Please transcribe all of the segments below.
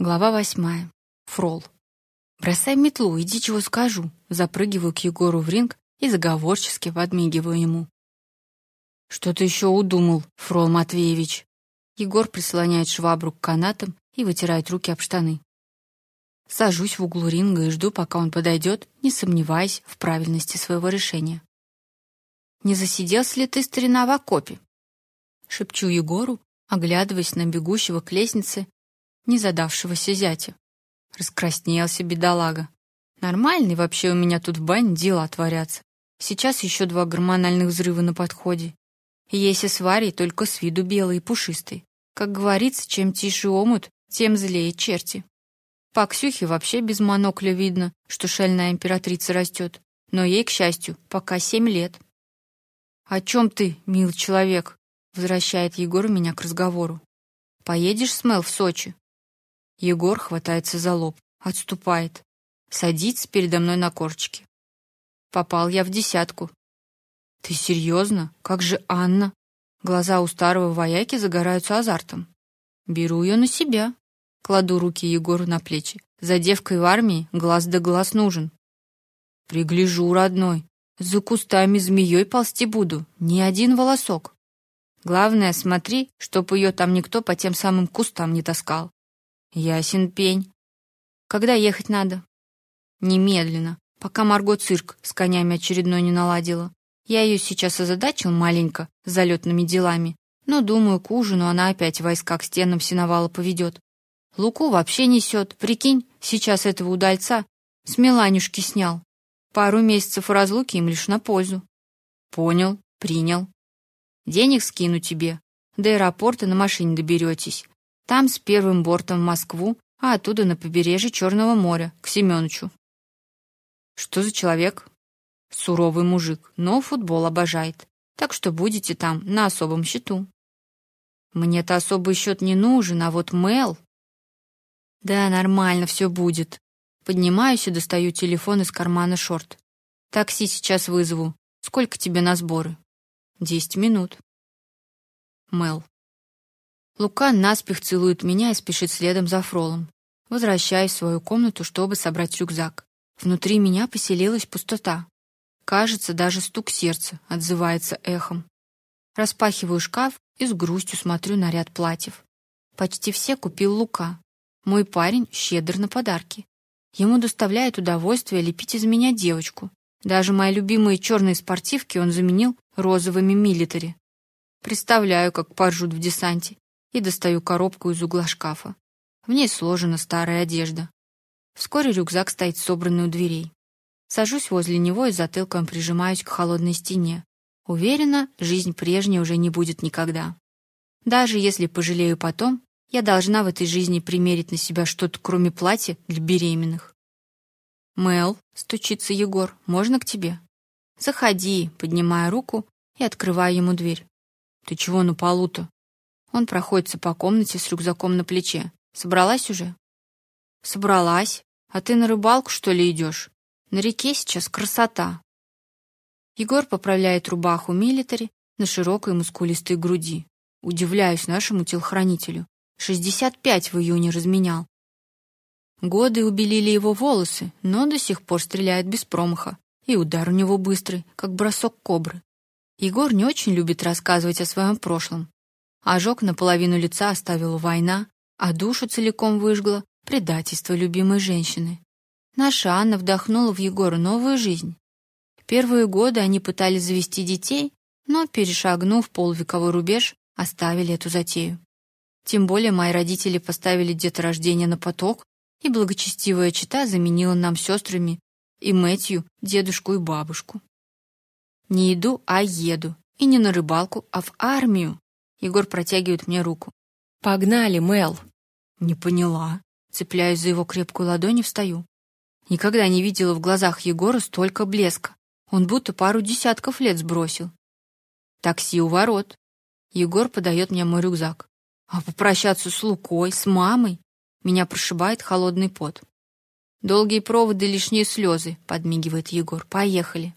Глава восьмая. Фрол. «Бросай метлу, иди, чего скажу». Запрыгиваю к Егору в ринг и заговорчески подмигиваю ему. «Что ты еще удумал, Фрол Матвеевич?» Егор прислоняет швабру к канатам и вытирает руки об штаны. Сажусь в углу ринга и жду, пока он подойдет, не сомневаясь в правильности своего решения. «Не засиделся ли ты, старина, в окопе?» Шепчу Егору, оглядываясь на бегущего к лестнице незадавшегося зятя. Раскраснелся бедолага. Нормальный вообще у меня тут в бане дела творятся. Сейчас еще два гормональных взрыва на подходе. И если с Варей только с виду белый и пушистый. Как говорится, чем тише омут, тем злее черти. По Ксюхе вообще без монокля видно, что шальная императрица растет. Но ей, к счастью, пока семь лет. «О чем ты, мил человек?» — возвращает Егор меня к разговору. «Поедешь с Мел в Сочи?» Егор хватается за лоб, отступает, садится передо мной на корчики. Попал я в десятку. Ты серьезно? Как же Анна? Глаза у старого вояки загораются азартом. Беру ее на себя. Кладу руки Егору на плечи. За девкой в армии глаз да глаз нужен. Пригляжу, родной. За кустами змеей ползти буду, ни один волосок. Главное, смотри, чтоб ее там никто по тем самым кустам не таскал. Ясен пень. Когда ехать надо? Немедленно, пока Марго цирк с конями очередной не наладила. Я ее сейчас озадачил маленько залетными делами, но, думаю, к ужину она опять войска к стенам синовала поведет. Луку вообще несет. Прикинь, сейчас этого удальца с Миланюшки снял. Пару месяцев разлуки им лишь на пользу. Понял, принял. Денег скину тебе. До аэропорта на машине доберетесь. Там с первым бортом в Москву, а оттуда на побережье Черного моря, к Семёнычу. Что за человек? Суровый мужик, но футбол обожает. Так что будете там на особом счету. Мне-то особый счет не нужен, а вот Мэл... Да, нормально все будет. Поднимаюсь и достаю телефон из кармана шорт. Такси сейчас вызову. Сколько тебе на сборы? Десять минут. Мэл. Лука наспех целует меня и спешит следом за Фролом. Возвращаюсь в свою комнату, чтобы собрать рюкзак. Внутри меня поселилась пустота. Кажется, даже стук сердца отзывается эхом. Распахиваю шкаф и с грустью смотрю на ряд платьев. Почти все купил Лука. Мой парень щедр на подарки. Ему доставляет удовольствие лепить из меня девочку. Даже мои любимые черные спортивки он заменил розовыми милитари. Представляю, как поржут в десанте и достаю коробку из угла шкафа. В ней сложена старая одежда. Вскоре рюкзак стоит собранный у дверей. Сажусь возле него и затылком прижимаюсь к холодной стене. Уверена, жизнь прежней уже не будет никогда. Даже если пожалею потом, я должна в этой жизни примерить на себя что-то, кроме платья для беременных. Мэл, стучится Егор, можно к тебе? Заходи, поднимая руку и открывая ему дверь. Ты чего на полу-то? Он проходится по комнате с рюкзаком на плече. Собралась уже? Собралась. А ты на рыбалку, что ли, идешь? На реке сейчас красота. Егор поправляет рубаху милитари на широкой мускулистой груди. Удивляюсь нашему телохранителю. 65 в июне разменял. Годы убелили его волосы, но до сих пор стреляет без промаха. И удар у него быстрый, как бросок кобры. Егор не очень любит рассказывать о своем прошлом, Ожог наполовину лица оставила война, а душу целиком выжгла предательство любимой женщины. Наша Анна вдохнула в Егора новую жизнь. Первые годы они пытались завести детей, но, перешагнув полвековой рубеж, оставили эту затею. Тем более мои родители поставили деторождение на поток, и благочестивая чета заменила нам сестрами и Мэтью дедушку и бабушку. Не иду, а еду. И не на рыбалку, а в армию. Егор протягивает мне руку. Погнали, Мел. Не поняла. Цепляюсь за его крепкую ладонь и встаю. Никогда не видела в глазах Егора столько блеска. Он будто пару десятков лет сбросил. Такси у ворот. Егор подает мне мой рюкзак. А попрощаться с Лукой, с мамой? Меня прошибает холодный пот. Долгие проводы, лишние слезы, подмигивает Егор. Поехали.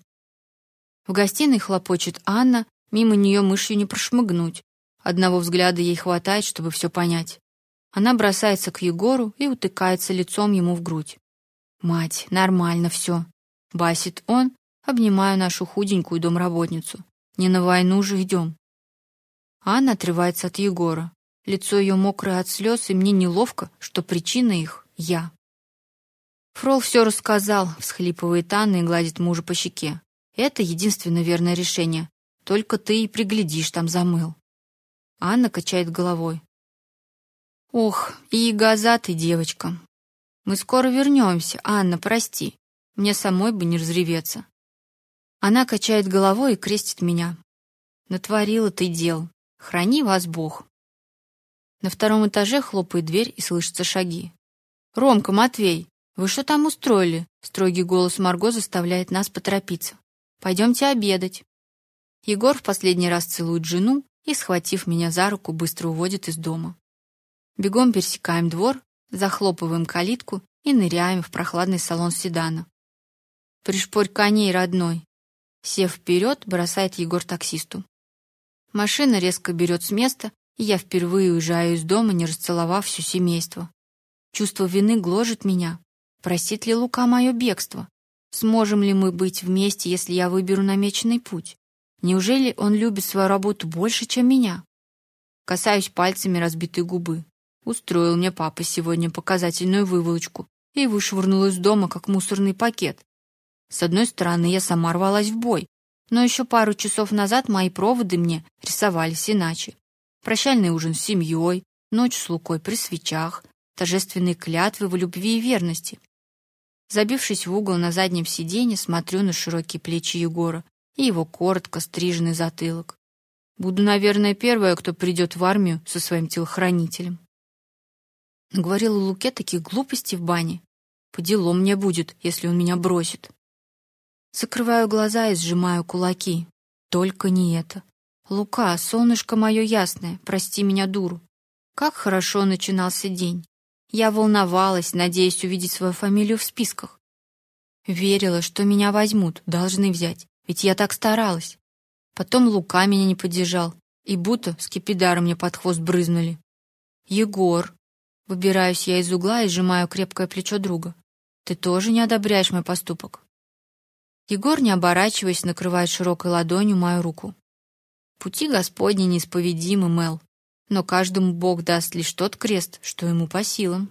В гостиной хлопочет Анна, мимо нее мышью не прошмыгнуть. Одного взгляда ей хватает, чтобы все понять. Она бросается к Егору и утыкается лицом ему в грудь. Мать, нормально все, басит он, обнимая нашу худенькую домработницу. Не на войну же идем. Анна отрывается от Егора. Лицо ее мокрое от слез, и мне неловко, что причина их я. Фрол все рассказал, всхлипывает Анна и гладит мужа по щеке. Это единственное верное решение. Только ты и приглядишь там замыл. Анна качает головой. Ох, и газатый девочка. Мы скоро вернемся, Анна, прости. Мне самой бы не разреветься. Она качает головой и крестит меня. Натворила ты дел. Храни вас Бог. На втором этаже хлопает дверь и слышатся шаги. Ромка, Матвей, вы что там устроили? Строгий голос Марго заставляет нас поторопиться. Пойдемте обедать. Егор в последний раз целует жену и, схватив меня за руку, быстро уводит из дома. Бегом пересекаем двор, захлопываем калитку и ныряем в прохладный салон седана. Пришпорь коней, родной. Сев вперед, бросает Егор таксисту. Машина резко берет с места, и я впервые уезжаю из дома, не расцеловав все семейство. Чувство вины гложет меня. Простит ли Лука мое бегство? Сможем ли мы быть вместе, если я выберу намеченный путь? Неужели он любит свою работу больше, чем меня? Касаюсь пальцами разбитой губы. Устроил мне папа сегодня показательную выволочку и вышвырнул из дома как мусорный пакет. С одной стороны, я сама рвалась в бой, но еще пару часов назад мои проводы мне рисовались иначе. Прощальный ужин с семьей, ночь с Лукой при свечах, торжественные клятвы в любви и верности. Забившись в угол на заднем сиденье, смотрю на широкие плечи Егора и его коротко стриженный затылок. Буду, наверное, первая, кто придет в армию со своим телохранителем. Говорила Луке такие глупости в бане. По делу мне будет, если он меня бросит. Закрываю глаза и сжимаю кулаки. Только не это. Лука, солнышко мое ясное, прости меня, дуру. Как хорошо начинался день. Я волновалась, надеясь увидеть свою фамилию в списках. Верила, что меня возьмут, должны взять, ведь я так старалась. Потом Лука меня не поддержал, и будто скипидаром мне под хвост брызнули. Егор, выбираюсь я из угла и сжимаю крепкое плечо друга. Ты тоже не одобряешь мой поступок? Егор, не оборачиваясь, накрывает широкой ладонью мою руку. Пути Господни неисповедимы, Мел но каждому Бог даст лишь тот крест, что ему по силам.